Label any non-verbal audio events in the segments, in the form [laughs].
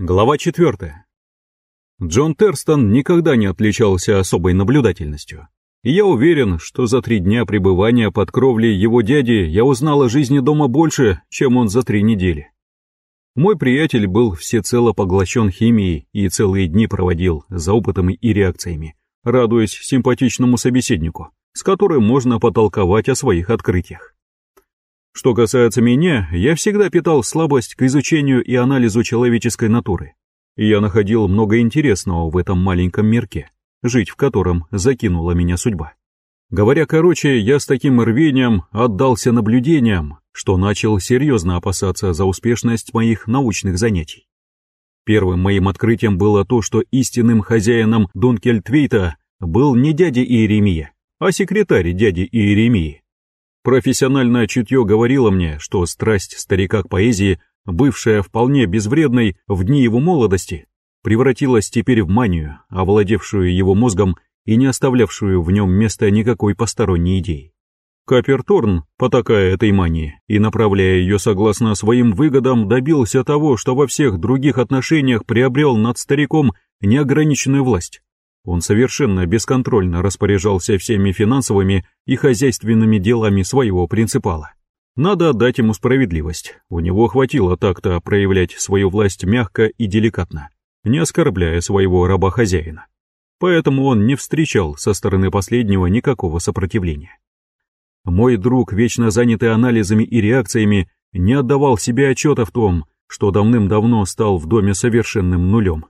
Глава 4. Джон Терстон никогда не отличался особой наблюдательностью. И я уверен, что за три дня пребывания под кровлей его дяди я узнал о жизни дома больше, чем он за три недели. Мой приятель был всецело поглощен химией и целые дни проводил за опытами и реакциями, радуясь симпатичному собеседнику, с которым можно потолковать о своих открытиях. Что касается меня, я всегда питал слабость к изучению и анализу человеческой натуры. И я находил много интересного в этом маленьком мирке, жить в котором закинула меня судьба. Говоря короче, я с таким рвением отдался наблюдениям, что начал серьезно опасаться за успешность моих научных занятий. Первым моим открытием было то, что истинным хозяином Дункельтвейта был не дядя Иеремия, а секретарь дяди Иеремии. Профессиональное чутье говорило мне, что страсть старика к поэзии, бывшая вполне безвредной в дни его молодости, превратилась теперь в манию, овладевшую его мозгом и не оставлявшую в нем места никакой посторонней идеи. Каперторн, потакая этой мании и направляя ее согласно своим выгодам, добился того, что во всех других отношениях приобрел над стариком неограниченную власть. Он совершенно бесконтрольно распоряжался всеми финансовыми и хозяйственными делами своего принципала. Надо отдать ему справедливость, у него хватило так-то проявлять свою власть мягко и деликатно, не оскорбляя своего раба-хозяина. Поэтому он не встречал со стороны последнего никакого сопротивления. Мой друг, вечно занятый анализами и реакциями, не отдавал себе отчета в том, что давным-давно стал в доме совершенным нулем.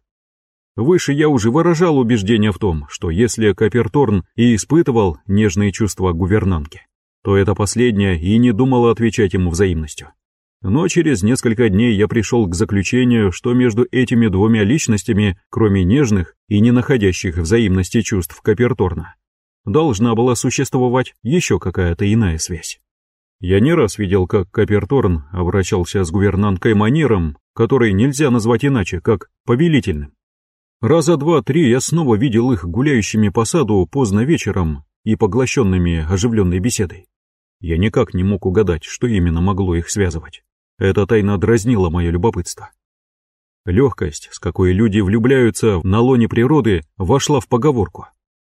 Выше я уже выражал убеждение в том, что если Каперторн и испытывал нежные чувства гувернантки, то это последняя и не думала отвечать ему взаимностью. Но через несколько дней я пришел к заключению, что между этими двумя личностями, кроме нежных и не находящих взаимности чувств Каперторна, должна была существовать еще какая-то иная связь. Я не раз видел, как Каперторн обращался с гувернанткой манером, который нельзя назвать иначе, как повелительным. Раза два-три я снова видел их гуляющими по саду поздно вечером и поглощенными оживленной беседой. Я никак не мог угадать, что именно могло их связывать. Эта тайна дразнила мое любопытство. Легкость, с какой люди влюбляются на лоне природы, вошла в поговорку.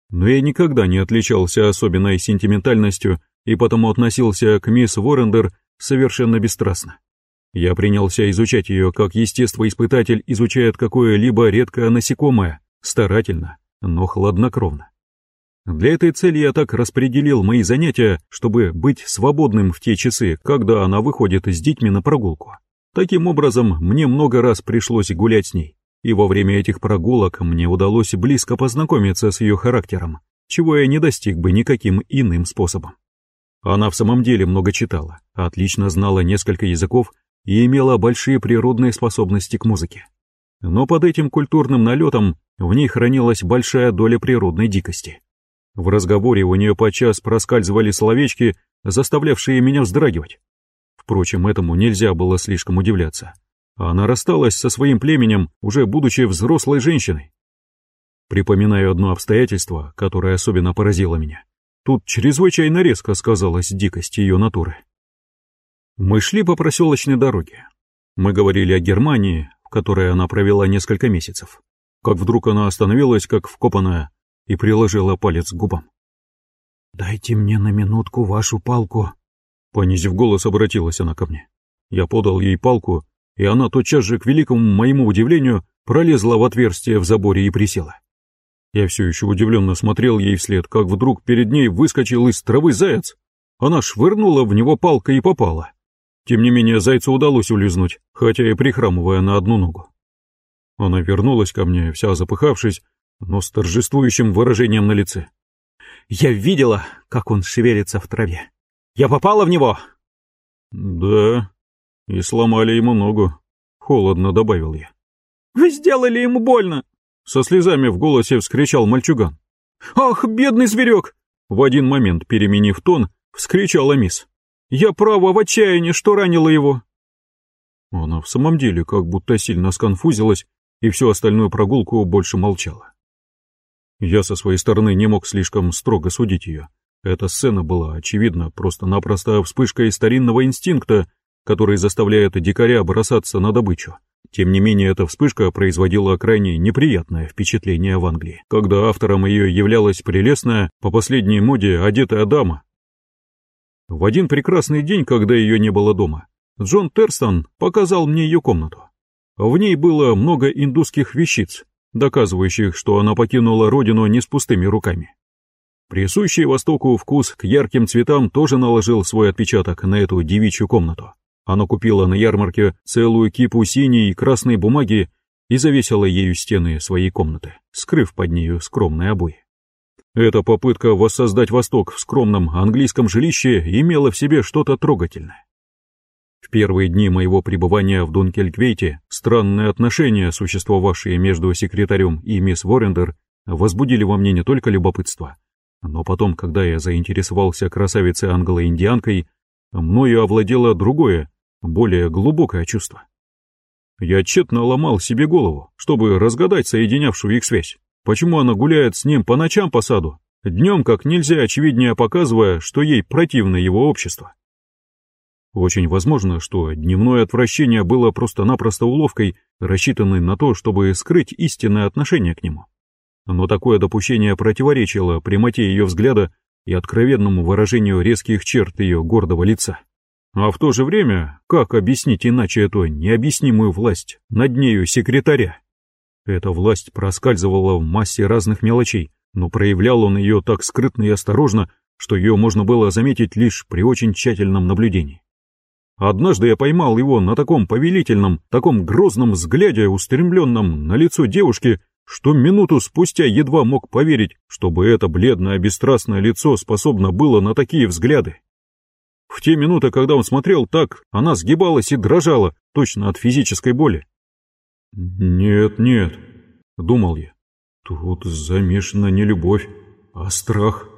Но я никогда не отличался особенной сентиментальностью и потому относился к мисс Ворендер совершенно бесстрастно. Я принялся изучать ее, как естествоиспытатель изучает какое-либо редкое насекомое, старательно, но хладнокровно. Для этой цели я так распределил мои занятия, чтобы быть свободным в те часы, когда она выходит с детьми на прогулку. Таким образом, мне много раз пришлось гулять с ней, и во время этих прогулок мне удалось близко познакомиться с ее характером, чего я не достиг бы никаким иным способом. Она в самом деле много читала, отлично знала несколько языков и имела большие природные способности к музыке. Но под этим культурным налетом в ней хранилась большая доля природной дикости. В разговоре у нее подчас проскальзывали словечки, заставлявшие меня вздрагивать. Впрочем, этому нельзя было слишком удивляться. Она рассталась со своим племенем, уже будучи взрослой женщиной. Припоминаю одно обстоятельство, которое особенно поразило меня. Тут чрезвычайно резко сказалась дикость ее натуры. Мы шли по проселочной дороге. Мы говорили о Германии, в которой она провела несколько месяцев. Как вдруг она остановилась, как вкопанная, и приложила палец к губам. «Дайте мне на минутку вашу палку», — понизив голос, обратилась она ко мне. Я подал ей палку, и она тотчас же, к великому моему удивлению, пролезла в отверстие в заборе и присела. Я все еще удивленно смотрел ей вслед, как вдруг перед ней выскочил из травы заяц. Она швырнула в него палкой и попала. Тем не менее, зайцу удалось улизнуть, хотя и прихрамывая на одну ногу. Она вернулась ко мне, вся запыхавшись, но с торжествующим выражением на лице. «Я видела, как он шевелится в траве. Я попала в него!» «Да, и сломали ему ногу», — холодно добавил я. «Вы сделали ему больно!» Со слезами в голосе вскричал мальчуган. «Ах, бедный зверек!» В один момент, переменив тон, вскричала мисс. Я право в отчаянии, что ранила его. Она в самом деле как будто сильно сконфузилась и всю остальную прогулку больше молчала. Я со своей стороны не мог слишком строго судить ее. Эта сцена была, очевидно, просто-напросто вспышкой старинного инстинкта, который заставляет дикаря бросаться на добычу, Тем не менее, эта вспышка производила крайне неприятное впечатление в Англии, когда автором ее являлась прелестная, по последней моде, одетая дама. В один прекрасный день, когда ее не было дома, Джон Терстон показал мне ее комнату. В ней было много индусских вещиц, доказывающих, что она покинула родину не с пустыми руками. Присущий Востоку вкус к ярким цветам тоже наложил свой отпечаток на эту девичью комнату. Она купила на ярмарке целую кипу синей и красной бумаги и завесила ею стены своей комнаты, скрыв под нею скромные обои. Эта попытка воссоздать Восток в скромном английском жилище имела в себе что-то трогательное. В первые дни моего пребывания в Дункельквейте странные отношения, существовавшие между секретарем и мисс Ворендер, возбудили во мне не только любопытство, но потом, когда я заинтересовался красавицей англо-индианкой, мною овладело другое, более глубокое чувство. Я тщетно ломал себе голову, чтобы разгадать соединявшую их связь. Почему она гуляет с ним по ночам по саду, днем как нельзя очевиднее показывая, что ей противно его общество. Очень возможно, что дневное отвращение было просто-напросто уловкой, рассчитанной на то, чтобы скрыть истинное отношение к нему. Но такое допущение противоречило прямоте ее взгляда и откровенному выражению резких черт ее гордого лица. А в то же время, как объяснить иначе эту необъяснимую власть над нею секретаря? Эта власть проскальзывала в массе разных мелочей, но проявлял он ее так скрытно и осторожно, что ее можно было заметить лишь при очень тщательном наблюдении. Однажды я поймал его на таком повелительном, таком грозном взгляде, устремленном на лицо девушки, что минуту спустя едва мог поверить, чтобы это бледное бесстрастное лицо способно было на такие взгляды. В те минуты, когда он смотрел так, она сгибалась и дрожала, точно от физической боли. «Нет, нет», — думал я, — «тут замешана не любовь, а страх».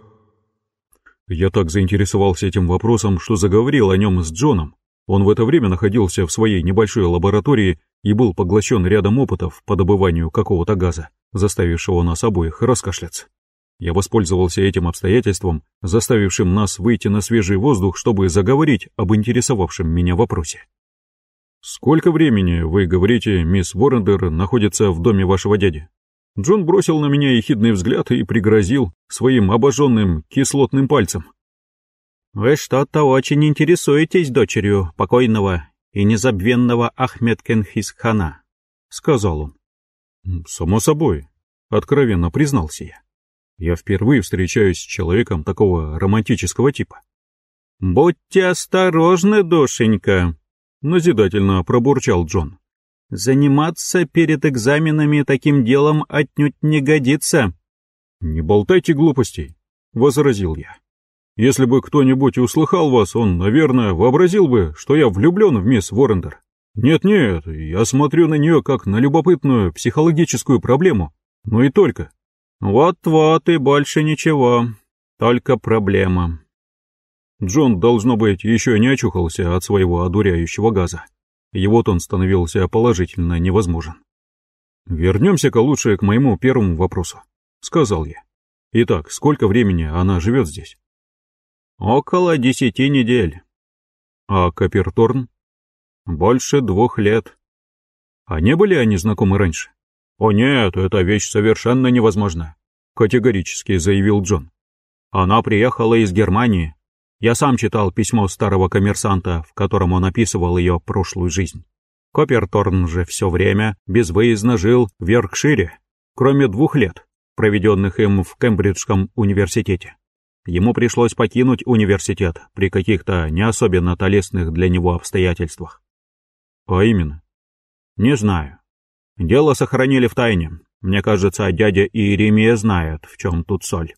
Я так заинтересовался этим вопросом, что заговорил о нем с Джоном. Он в это время находился в своей небольшой лаборатории и был поглощен рядом опытов по добыванию какого-то газа, заставившего нас обоих раскашляться. Я воспользовался этим обстоятельством, заставившим нас выйти на свежий воздух, чтобы заговорить об интересовавшем меня вопросе. «Сколько времени, вы говорите, мисс Воррендер находится в доме вашего дяди?» Джон бросил на меня ехидный взгляд и пригрозил своим обожженным кислотным пальцем. «Вы что-то очень интересуетесь дочерью покойного и незабвенного Ахмед Кенхисхана», — сказал он. «Само собой», — откровенно признался я. Я впервые встречаюсь с человеком такого романтического типа. «Будьте осторожны, душенька», — назидательно пробурчал Джон. «Заниматься перед экзаменами таким делом отнюдь не годится». «Не болтайте глупостей», — возразил я. «Если бы кто-нибудь услыхал вас, он, наверное, вообразил бы, что я влюблен в мисс Воррендер. Нет-нет, я смотрю на нее как на любопытную психологическую проблему, но и только. Вот-вот и больше ничего, только проблема. Джон, должно быть, еще не очухался от своего одуряющего газа. И вот он становился положительно невозможен. «Вернемся-ка лучше к моему первому вопросу», — сказал я. «Итак, сколько времени она живет здесь?» «Около десяти недель». «А Каперторн?» «Больше двух лет». «А не были они знакомы раньше?» «О нет, эта вещь совершенно невозможна», — категорически заявил Джон. «Она приехала из Германии. Я сам читал письмо старого коммерсанта, в котором он описывал ее прошлую жизнь. Копперторн же все время безвыездно жил в Йоркшире, кроме двух лет, проведенных им в Кембриджском университете. Ему пришлось покинуть университет при каких-то не особенно толестных для него обстоятельствах. А именно? Не знаю. Дело сохранили в тайне. Мне кажется, дядя Иеремия знает, в чем тут соль.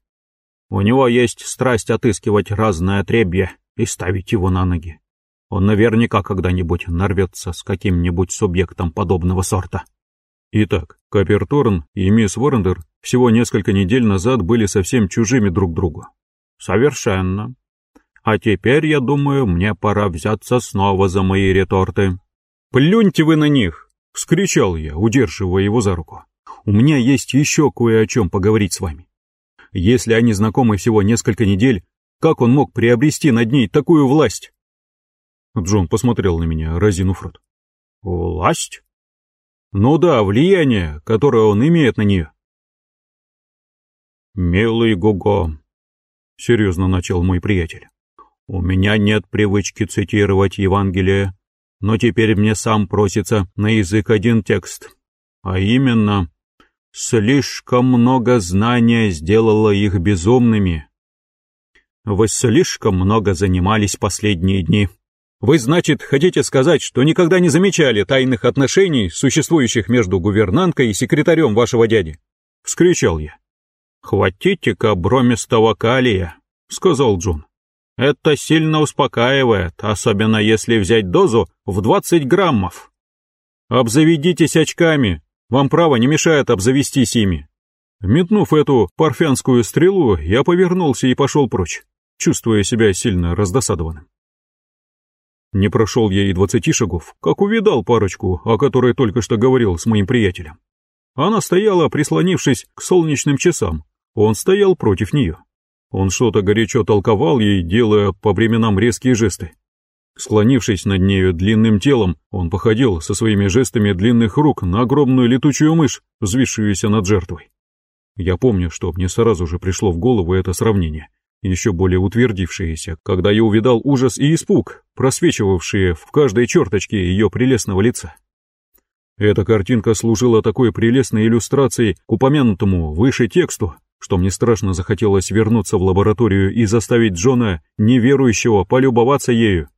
У него есть страсть отыскивать разное отребье и ставить его на ноги. Он наверняка когда-нибудь нарвется с каким-нибудь субъектом подобного сорта. Итак, Каперторн и мисс Воррендер всего несколько недель назад были совсем чужими друг другу. Совершенно. А теперь, я думаю, мне пора взяться снова за мои реторты. Плюньте вы на них! — вскричал я, удерживая его за руку. «У меня есть еще кое о чем поговорить с вами. Если они знакомы всего несколько недель, как он мог приобрести над ней такую власть?» Джон посмотрел на меня, разинув рот. «Власть? Ну да, влияние, которое он имеет на нее. «Милый Гуго», — серьезно начал мой приятель, — «у меня нет привычки цитировать Евангелие, но теперь мне сам просится на язык один текст, а именно «Слишком много знания сделало их безумными». Вы слишком много занимались последние дни. Вы, значит, хотите сказать, что никогда не замечали тайных отношений, существующих между гувернанткой и секретарем вашего дяди? Вскричал я. «Хватите-ка бромистого калия», — сказал Джон. «Это сильно успокаивает, особенно если взять дозу в 20 граммов». «Обзаведитесь очками, вам право не мешает обзавестись ими». Метнув эту парфянскую стрелу, я повернулся и пошел прочь, чувствуя себя сильно раздосадованным. Не прошел я и двадцати шагов, как увидал парочку, о которой только что говорил с моим приятелем. Она стояла, прислонившись к солнечным часам, он стоял против нее. Он что-то горячо толковал ей, делая по временам резкие жесты. Склонившись над нею длинным телом, он походил со своими жестами длинных рук на огромную летучую мышь, взвившуюся над жертвой. Я помню, что мне сразу же пришло в голову это сравнение, еще более утвердившееся, когда я увидал ужас и испуг, просвечивавшие в каждой черточке ее прелестного лица. Эта картинка служила такой прелестной иллюстрацией к упомянутому выше тексту, что мне страшно захотелось вернуться в лабораторию и заставить Джона, неверующего, полюбоваться ею.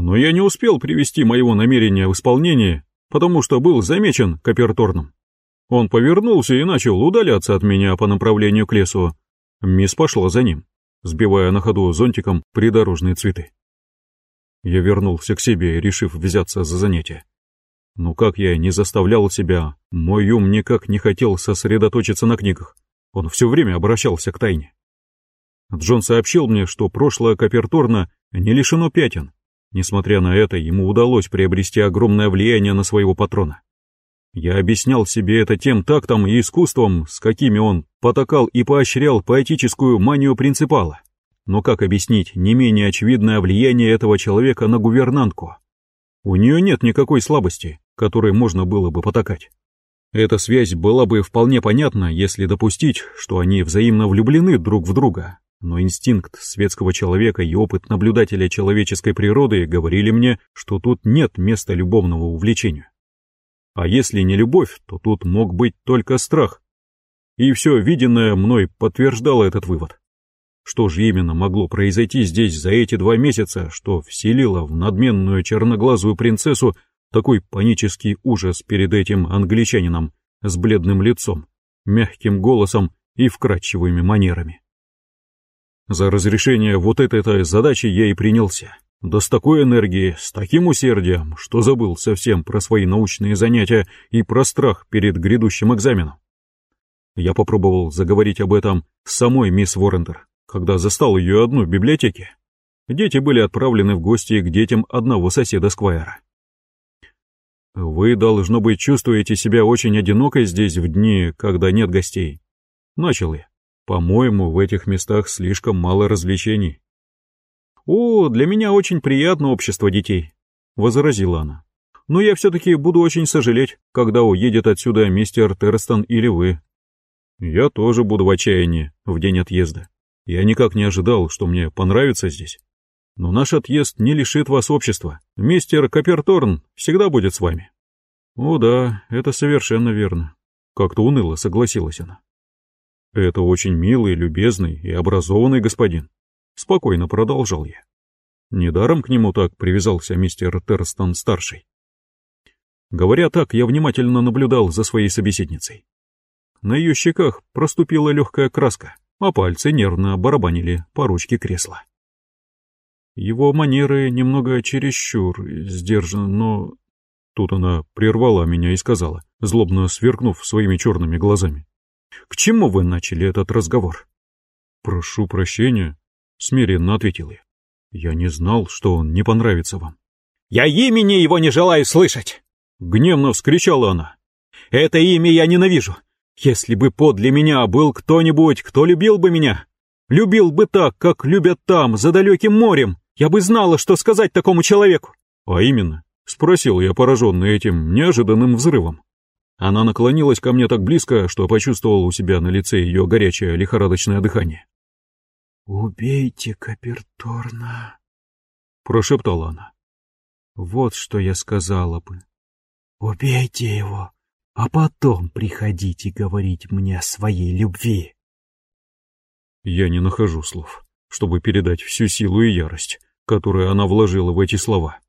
Но я не успел привести моего намерения в исполнение, потому что был замечен Каперторном. Он повернулся и начал удаляться от меня по направлению к лесу. Мисс пошла за ним, сбивая на ходу зонтиком придорожные цветы. Я вернулся к себе, решив взяться за занятие. Но как я не заставлял себя, мой ум никак не хотел сосредоточиться на книгах. Он все время обращался к тайне. Джон сообщил мне, что прошлое Каперторна не лишено пятен. Несмотря на это, ему удалось приобрести огромное влияние на своего патрона. Я объяснял себе это тем тактом и искусством, с какими он потакал и поощрял поэтическую манию принципала. Но как объяснить не менее очевидное влияние этого человека на гувернантку? У нее нет никакой слабости, которой можно было бы потакать. Эта связь была бы вполне понятна, если допустить, что они взаимно влюблены друг в друга, но инстинкт светского человека и опыт наблюдателя человеческой природы говорили мне, что тут нет места любовного увлечению. А если не любовь, то тут мог быть только страх. И все виденное мной подтверждало этот вывод. Что же именно могло произойти здесь за эти два месяца, что вселило в надменную черноглазую принцессу такой панический ужас перед этим англичанином с бледным лицом, мягким голосом и вкрадчивыми манерами. За разрешение вот этой задачи я и принялся. Да с такой энергией, с таким усердием, что забыл совсем про свои научные занятия и про страх перед грядущим экзаменом. Я попробовал заговорить об этом с самой мисс Воррендер, когда застал ее одну в библиотеке. Дети были отправлены в гости к детям одного соседа Сквайра. Вы, должно быть, чувствуете себя очень одинокой здесь в дни, когда нет гостей. Начал я. По-моему, в этих местах слишком мало развлечений. О, для меня очень приятно общество детей, возразила она. Но я все-таки буду очень сожалеть, когда уедет отсюда мистер Терстон или вы. Я тоже буду в отчаянии в день отъезда. Я никак не ожидал, что мне понравится здесь. Но наш отъезд не лишит вас общества. Мистер Каперторн всегда будет с вами. О да, это совершенно верно. Как-то уныло согласилась она. Это очень милый, любезный и образованный господин. Спокойно продолжал я. Недаром к нему так привязался мистер Терстон-старший. Говоря так, я внимательно наблюдал за своей собеседницей. На ее щеках проступила легкая краска, а пальцы нервно барабанили по ручке кресла. Его манеры немного чересчур сдержаны, но... Тут она прервала меня и сказала, злобно сверкнув своими черными глазами. «К чему вы начали этот разговор?» «Прошу прощения», — смиренно ответил я. «Я не знал, что он не понравится вам». «Я имени его не желаю слышать!» — гневно вскричала она. «Это имя я ненавижу. Если бы подле меня был кто-нибудь, кто любил бы меня, любил бы так, как любят там, за далеким морем, я бы знала, что сказать такому человеку. А именно, спросил я, пораженный этим неожиданным взрывом. Она наклонилась ко мне так близко, что почувствовал у себя на лице ее горячее лихорадочное дыхание. «Убейте Каперторна», — прошептала она. «Вот что я сказала бы. Убейте его, а потом приходите говорить мне о своей любви». Я не нахожу слов, чтобы передать всю силу и ярость, которую она вложила в эти слова.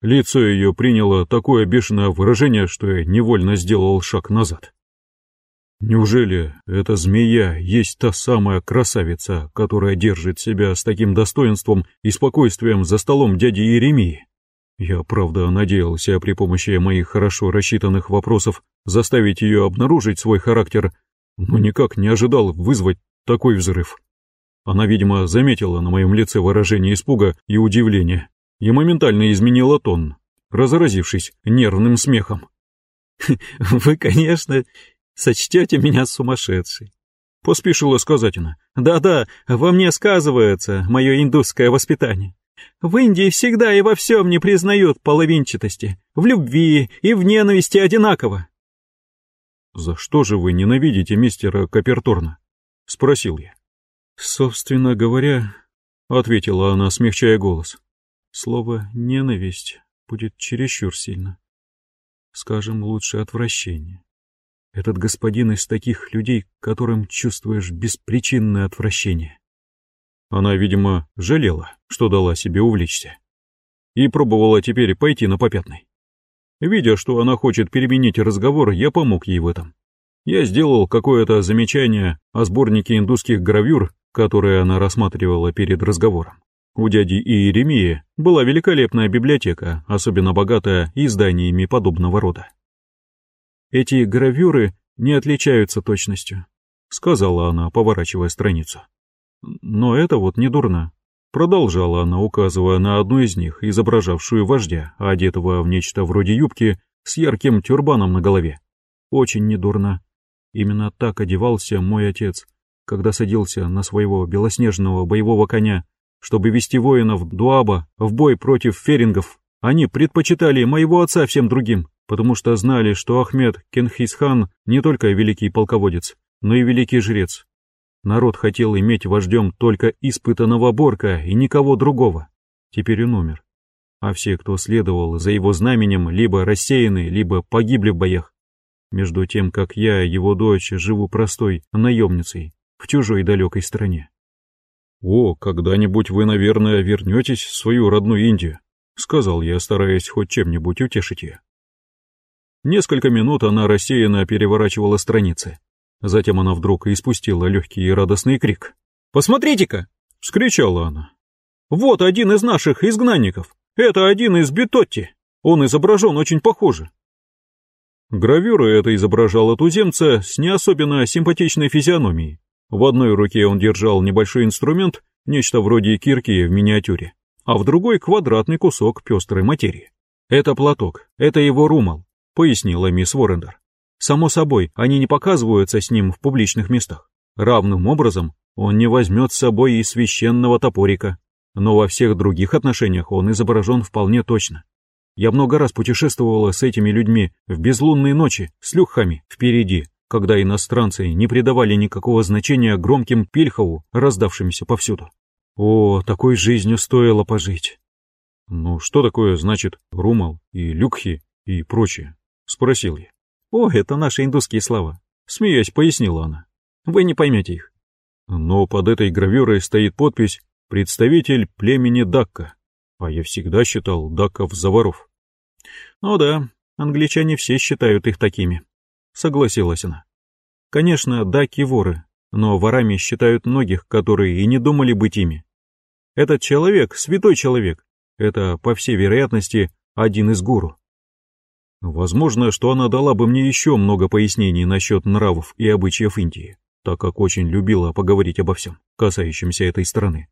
Лицо ее приняло такое бешеное выражение, что я невольно сделал шаг назад. Неужели эта змея есть та самая красавица, которая держит себя с таким достоинством и спокойствием за столом дяди Еремии? Я, правда, надеялся при помощи моих хорошо рассчитанных вопросов заставить ее обнаружить свой характер, но никак не ожидал вызвать такой взрыв. Она, видимо, заметила на моем лице выражение испуга и удивления и моментально изменила тон, разразившись нервным смехом. [laughs] «Вы, конечно, сочтете меня сумасшедшей», — поспешила сказать она. «Да-да, во мне сказывается мое индусское воспитание. В Индии всегда и во всем не признают половинчатости, в любви и в ненависти одинаково». «За что же вы ненавидите мистера Каперторна?» — спросил я. «Собственно говоря», — ответила она, смягчая голос, Слово «ненависть» будет чересчур сильно. Скажем лучше отвращение. Этот господин из таких людей, которым чувствуешь беспричинное отвращение. Она, видимо, жалела, что дала себе увлечься. И пробовала теперь пойти на попятный. Видя, что она хочет переменить разговор, я помог ей в этом. Я сделал какое-то замечание о сборнике индусских гравюр, которые она рассматривала перед разговором. У дяди Иеремии была великолепная библиотека, особенно богатая изданиями подобного рода. «Эти гравюры не отличаются точностью», — сказала она, поворачивая страницу. «Но это вот не дурно», — продолжала она, указывая на одну из них, изображавшую вождя, одетого в нечто вроде юбки с ярким тюрбаном на голове. «Очень недурно. Именно так одевался мой отец, когда садился на своего белоснежного боевого коня чтобы вести воинов Дуаба в бой против ферингов. Они предпочитали моего отца всем другим, потому что знали, что Ахмед Кенхисхан не только великий полководец, но и великий жрец. Народ хотел иметь вождем только испытанного Борка и никого другого. Теперь он умер. А все, кто следовал за его знаменем, либо рассеяны, либо погибли в боях. Между тем, как я, его дочь, живу простой наемницей в чужой далекой стране. «О, когда-нибудь вы, наверное, вернетесь в свою родную Индию», — сказал я, стараясь хоть чем-нибудь утешить ее. Несколько минут она рассеянно переворачивала страницы. Затем она вдруг испустила легкий и радостный крик. «Посмотрите-ка!» — вскричала она. «Вот один из наших изгнанников. Это один из Бетотти. Он изображен очень похоже». Гравюра эта изображала туземца с не особенно симпатичной физиономией, в одной руке он держал небольшой инструмент, нечто вроде кирки в миниатюре, а в другой квадратный кусок пестрой материи. «Это платок, это его румал», — пояснила мисс Ворендер. «Само собой, они не показываются с ним в публичных местах. Равным образом он не возьмет с собой и священного топорика, но во всех других отношениях он изображен вполне точно. Я много раз путешествовала с этими людьми в безлунные ночи, с люхами впереди, когда иностранцы не придавали никакого значения громким пильхову, раздавшимся повсюду. О, такой жизнью стоило пожить. Ну, что такое значит румал и люкхи и прочее? Спросил я. О, это наши индусские слова. Смеясь, пояснила она. Вы не поймете их. Но под этой гравюрой стоит подпись «Представитель племени Дакка», а я всегда считал дакков за воров. Ну да, англичане все считают их такими согласилась она. Конечно, даки воры, но ворами считают многих, которые и не думали быть ими. Этот человек, святой человек, это, по всей вероятности, один из гуру. Возможно, что она дала бы мне еще много пояснений насчет нравов и обычаев Индии, так как очень любила поговорить обо всем, касающемся этой страны.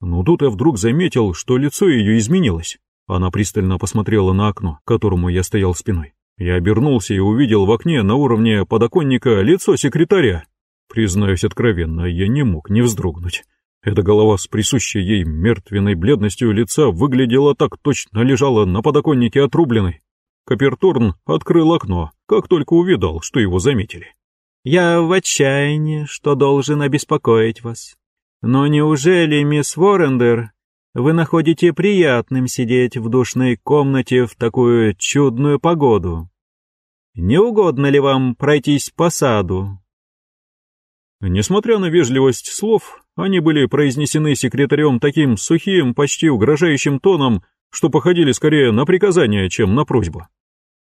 Но тут я вдруг заметил, что лицо ее изменилось. Она пристально посмотрела на окно, которому я стоял спиной. Я обернулся и увидел в окне на уровне подоконника лицо секретаря. Признаюсь откровенно, я не мог не вздрогнуть. Эта голова с присущей ей мертвенной бледностью лица выглядела так точно лежала на подоконнике отрубленной. Каперторн открыл окно, как только увидал, что его заметили. «Я в отчаянии, что должен обеспокоить вас. Но неужели, мисс Воррендер, вы находите приятным сидеть в душной комнате в такую чудную погоду? Не угодно ли вам пройтись по саду?» Несмотря на вежливость слов, они были произнесены секретарем таким сухим, почти угрожающим тоном, что походили скорее на приказание, чем на просьбу.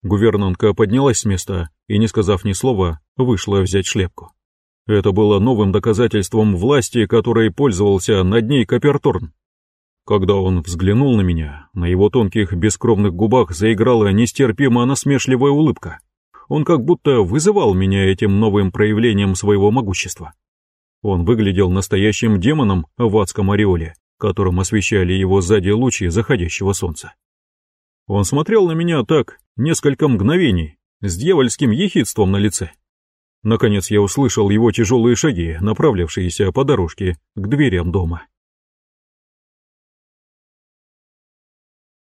Гувернантка поднялась с места и, не сказав ни слова, вышла взять шляпку. Это было новым доказательством власти, которой пользовался над ней Каперторн. Когда он взглянул на меня, на его тонких бескровных губах заиграла нестерпимо насмешливая улыбка. Он как будто вызывал меня этим новым проявлением своего могущества. Он выглядел настоящим демоном в адском ореоле, которым освещали его сзади лучи заходящего солнца. Он смотрел на меня так несколько мгновений, с дьявольским ехидством на лице. Наконец я услышал его тяжелые шаги, направлявшиеся по дорожке к дверям дома.